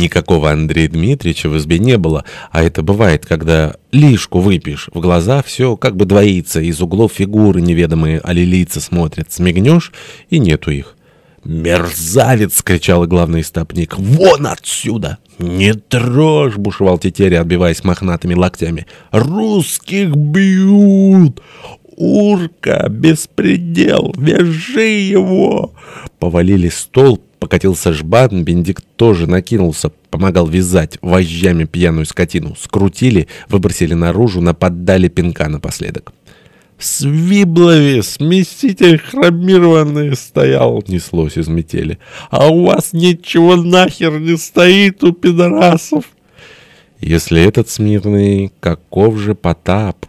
Никакого Андрея Дмитриевича в избе не было, а это бывает, когда лишку выпьешь, в глаза все как бы двоится, из углов фигуры неведомые алилийцы смотрят, смигнешь и нету их. «Мерзавец!» — кричал главный стопник. «Вон отсюда!» «Не трожь!» — бушевал Тетеря, отбиваясь мохнатыми локтями. «Русских бьют! Урка! Беспредел! Вяжи его!» Повалили стол, покатился жбан, Бендик тоже накинулся, помогал вязать вожжами пьяную скотину. Скрутили, выбросили наружу, наподдали пинка напоследок. «Свиблови, смеситель хромированный стоял!» — неслось из метели. «А у вас ничего нахер не стоит у пидорасов!» Если этот смирный, каков же Потап?